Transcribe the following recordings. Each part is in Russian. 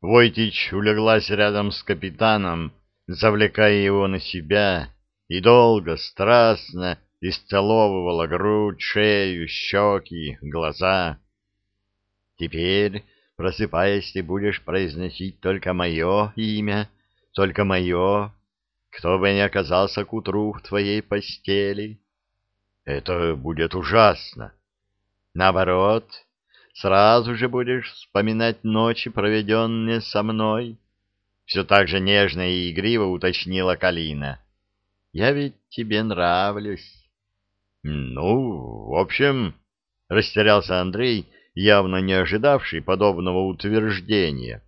Войтич улеглась рядом с капитаном, завлекая его на себя, и долго, страстно исцеловывала грудь, шею, щеки, глаза. «Теперь, просыпаясь, ты будешь произносить только мое имя, только мое, кто бы ни оказался к утру в твоей постели. Это будет ужасно. Наоборот, сразу же будешь вспоминать ночи, проведенные со мной. Все так же нежно и игриво уточнила Калина. Я ведь тебе нравлюсь. Ну, в общем, растерялся Андрей, явно не ожидавший подобного утверждения,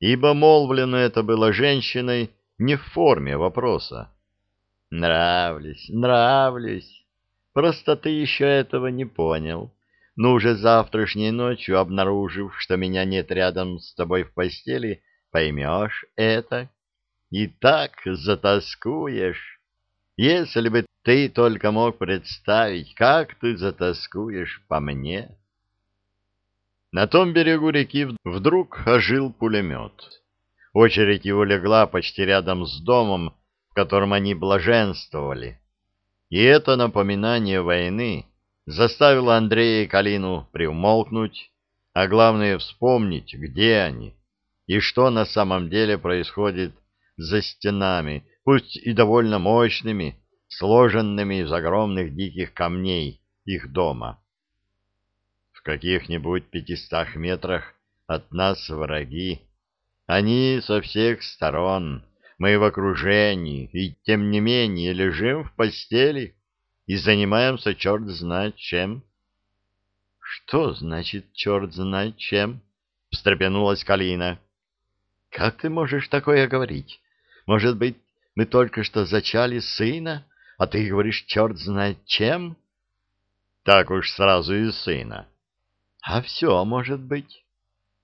ибо молвлено это было женщиной не в форме вопроса. Нравлюсь, нравлюсь. Просто ты еще этого не понял. Но уже завтрашней ночью, обнаружив, что меня нет рядом с тобой в постели, поймешь это. И так затаскуешь. Если бы ты только мог представить, как ты затаскуешь по мне. На том берегу реки вдруг ожил пулемет. Очередь его легла почти рядом с домом, в котором они блаженствовали. И это напоминание войны заставило Андрея и Калину приумолкнуть, а главное вспомнить, где они и что на самом деле происходит за стенами, пусть и довольно мощными, сложенными из огромных диких камней их дома. В каких-нибудь пятистах метрах от нас враги. Они со всех сторон, мы в окружении, и тем не менее лежим в постели и занимаемся черт знает чем. — Что значит черт знает чем? — встрепенулась Калина. — Как ты можешь такое говорить? Может быть, мы только что зачали сына, а ты говоришь черт знает чем? — Так уж сразу и сына. — А все может быть.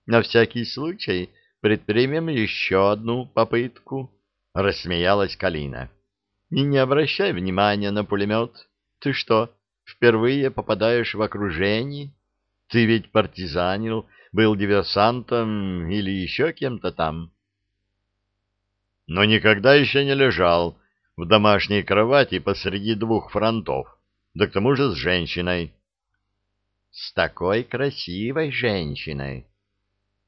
На всякий случай предпримем еще одну попытку, — рассмеялась Калина. — И не обращай внимания на пулемет. Ты что, впервые попадаешь в окружение? Ты ведь партизанил, был диверсантом или еще кем-то там. Но никогда еще не лежал в домашней кровати посреди двух фронтов, да к тому же с женщиной. — С такой красивой женщиной.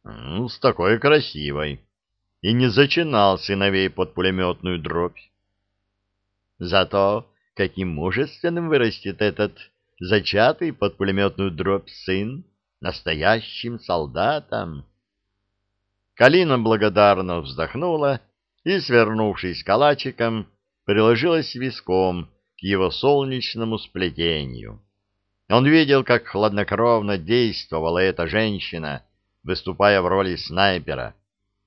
Ну, с такой красивой. И не зачинал сыновей под пулеметную дробь. Зато каким мужественным вырастет этот зачатый под пулеметную дробь сын, настоящим солдатом. Калина благодарно вздохнула и, свернувшись калачиком, приложилась виском к его солнечному сплетению. Он видел, как хладнокровно действовала эта женщина, выступая в роли снайпера.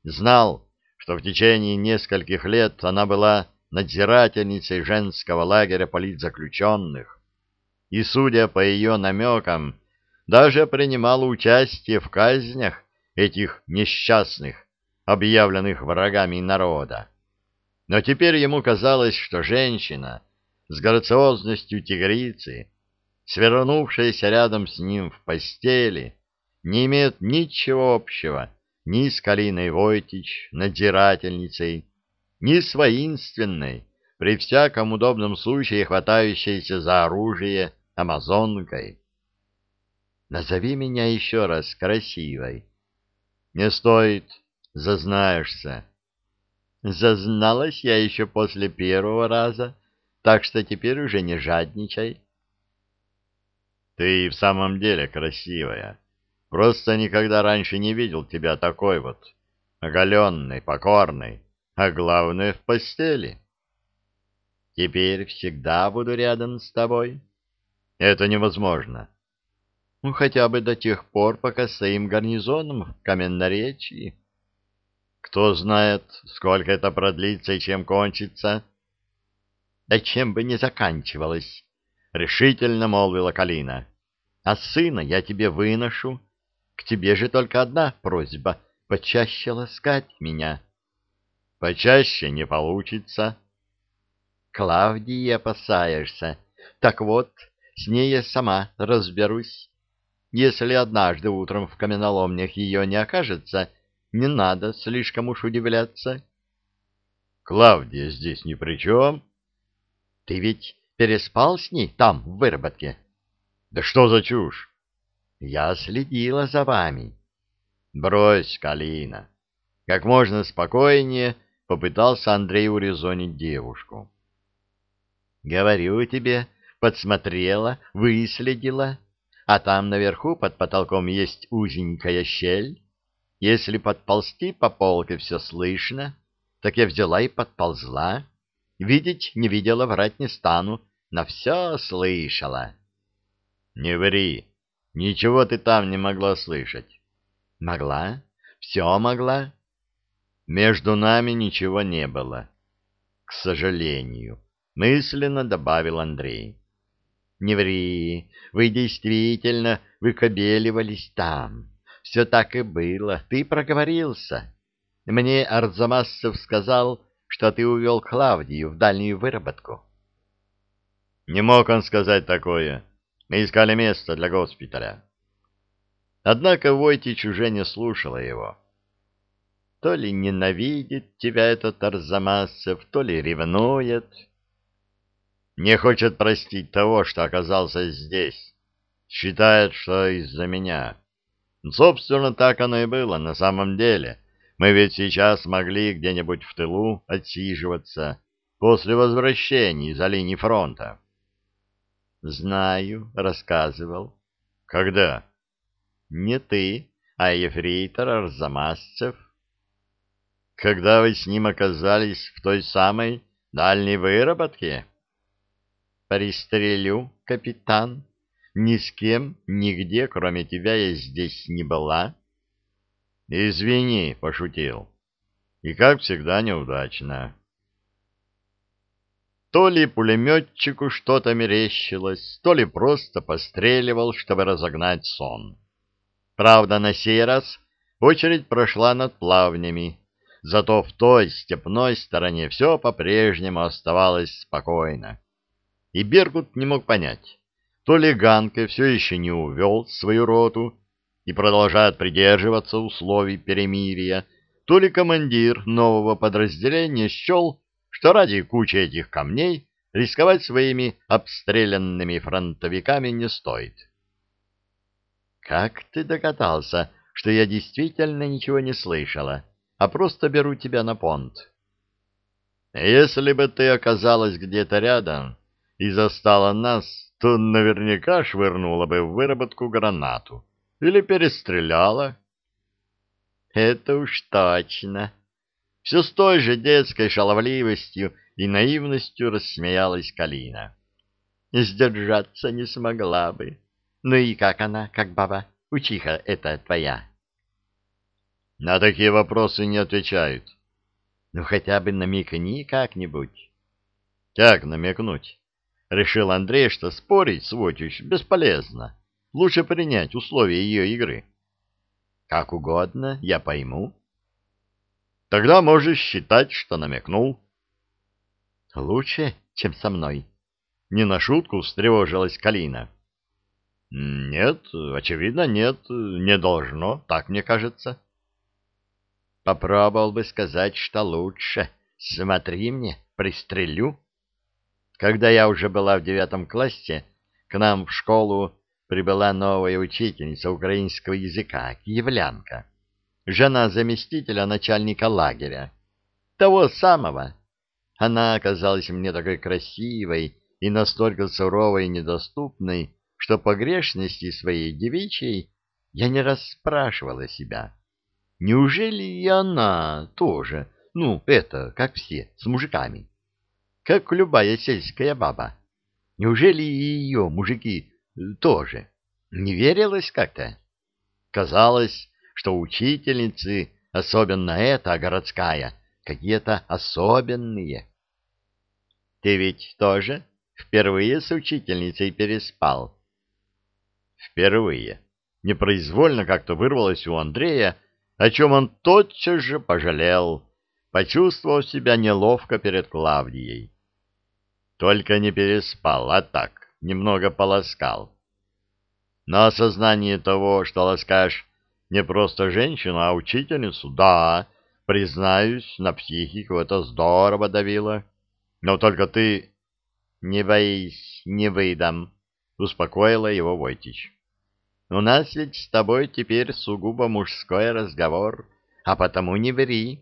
Знал, что в течение нескольких лет она была надзирательницей женского лагеря политзаключенных, и, судя по ее намекам, даже принимала участие в казнях этих несчастных, объявленных врагами народа. Но теперь ему казалось, что женщина с грациозностью тигрицы, свернувшаяся рядом с ним в постели, не имеет ничего общего ни с Калиной Войтич, надзирательницей, ни с воинственной, при всяком удобном случае хватающейся за оружие амазонкой. Назови меня еще раз красивой. Не стоит, зазнаешься. Зазналась я еще после первого раза, так что теперь уже не жадничай. Ты в самом деле красивая. Просто никогда раньше не видел тебя такой вот, оголенной, покорной, а главное в постели. Теперь всегда буду рядом с тобой. Это невозможно. Ну, хотя бы до тех пор, пока стоим гарнизоном в Каменноречии. Кто знает, сколько это продлится и чем кончится. Да чем бы не заканчивалось, — решительно молвила Калина. А сына я тебе выношу. К тебе же только одна просьба — почаще ласкать меня. Почаще не получится. Клавдии опасаешься. Так вот, с ней я сама разберусь. Если однажды утром в каменоломнях ее не окажется, не надо слишком уж удивляться. Клавдия здесь ни при чем. Ты ведь переспал с ней там, в выработке? Да что за чушь? Я следила за вами. Брось, Калина. Как можно спокойнее попытался Андрей урезонить девушку. Говорю тебе, подсмотрела, выследила, а там наверху под потолком есть узенькая щель. Если подползти по полке все слышно, так я взяла и подползла. Видеть не видела, врать не стану, на все слышала. Не ври, ничего ты там не могла слышать. Могла, все могла. Между нами ничего не было. К сожалению, мысленно добавил Андрей. Не ври, вы действительно выкобеливались там. Все так и было, ты проговорился. Мне Арзамасов сказал, что ты увел Клавдию в дальнюю выработку. Не мог он сказать такое. Мы искали место для госпиталя. Однако Войтич уже не слушала его. То ли ненавидит тебя этот Арзамасов, то ли ревнует. Не хочет простить того, что оказался здесь. Считает, что из-за меня. Собственно, так оно и было на самом деле. Мы ведь сейчас могли где-нибудь в тылу отсиживаться после возвращения из-за линии фронта. Знаю, рассказывал. Когда? Не ты, а ефрейтор Арзамасцев. Когда вы с ним оказались в той самой дальней выработке? Пристрелю, капитан. Ни с кем, нигде, кроме тебя, я здесь не была. Извини, пошутил. И, как всегда, неудачно. То ли пулеметчику что-то мерещилось, то ли просто постреливал, чтобы разогнать сон. Правда, на сей раз очередь прошла над плавнями, зато в той степной стороне все по-прежнему оставалось спокойно. И Беркут не мог понять, то ли Ганка все еще не увел свою роту и продолжает придерживаться условий перемирия, то ли командир нового подразделения счел, что ради кучи этих камней рисковать своими обстрелянными фронтовиками не стоит. «Как ты догадался, что я действительно ничего не слышала, а просто беру тебя на понт?» «Если бы ты оказалась где-то рядом и застала нас, то наверняка швырнула бы в выработку гранату или перестреляла». «Это уж точно!» Все с той же детской шаловливостью и наивностью рассмеялась Калина. Сдержаться не смогла бы. Ну и как она, как баба, учиха эта твоя? На такие вопросы не отвечают. Ну хотя бы намекни как-нибудь. Как намекнуть? Решил Андрей, что спорить с Вотич бесполезно. Лучше принять условия ее игры. Как угодно, я пойму. Тогда можешь считать, что намекнул. Лучше, чем со мной. Не на шутку встревожилась Калина. Нет, очевидно, нет, не должно, так мне кажется. Попробовал бы сказать, что лучше. Смотри мне, пристрелю. Когда я уже была в девятом классе, к нам в школу прибыла новая учительница украинского языка, киевлянка жена заместителя начальника лагеря. Того самого. Она оказалась мне такой красивой и настолько суровой и недоступной, что погрешности своей девичьей я не раз спрашивала себя. Неужели и она тоже, ну, это, как все, с мужиками? Как любая сельская баба. Неужели и ее мужики тоже? Не верилось как-то? Казалось, что учительницы, особенно эта городская, какие-то особенные. Ты ведь тоже впервые с учительницей переспал? Впервые. Непроизвольно как-то вырвалось у Андрея, о чем он тотчас же пожалел, почувствовав себя неловко перед Клавдией. Только не переспал, а так, немного полоскал. Но осознание того, что ласкаешь Не просто женщину, а учительницу? Да, признаюсь, на психику это здорово давило. Но только ты... Не боись, не выдам, — успокоила его Войтич. У нас ведь с тобой теперь сугубо мужской разговор, а потому не ври.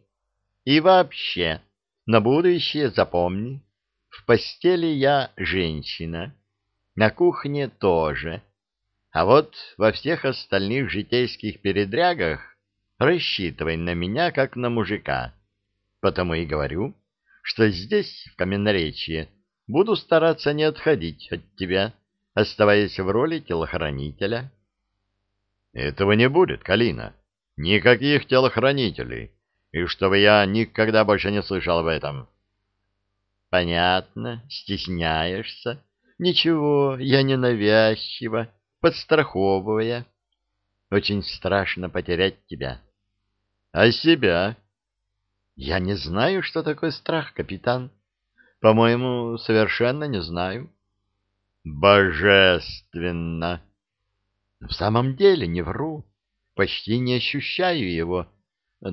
И вообще, на будущее запомни, в постели я женщина, на кухне тоже. А вот во всех остальных житейских передрягах рассчитывай на меня, как на мужика. Потому и говорю, что здесь, в Каменноречье, буду стараться не отходить от тебя, оставаясь в роли телохранителя. Этого не будет, Калина. Никаких телохранителей. И чтобы я никогда больше не слышал об этом. Понятно, стесняешься. Ничего, я не навязчива, подстраховывая. Очень страшно потерять тебя. А себя? Я не знаю, что такое страх, капитан. По-моему, совершенно не знаю. Божественно! В самом деле не вру. Почти не ощущаю его.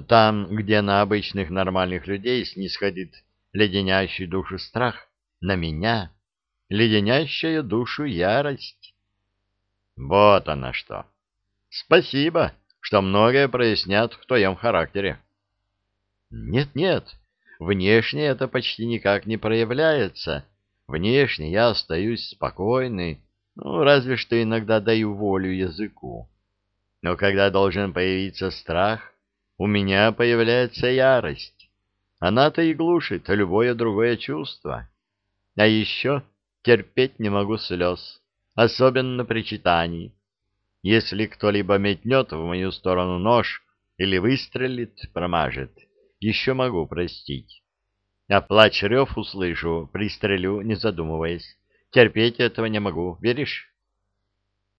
Там, где на обычных нормальных людей снисходит леденящий душу страх, на меня леденящая душу ярость. Вот она что. Спасибо, что многое прояснят в твоем характере. Нет-нет, внешне это почти никак не проявляется. Внешне я остаюсь спокойный, ну, разве что иногда даю волю языку. Но когда должен появиться страх, у меня появляется ярость. Она-то и глушит любое другое чувство. А еще терпеть не могу слез, особенно при читании. Если кто-либо метнет в мою сторону нож или выстрелит, промажет, еще могу простить. А плач рев услышу, пристрелю, не задумываясь. Терпеть этого не могу, веришь?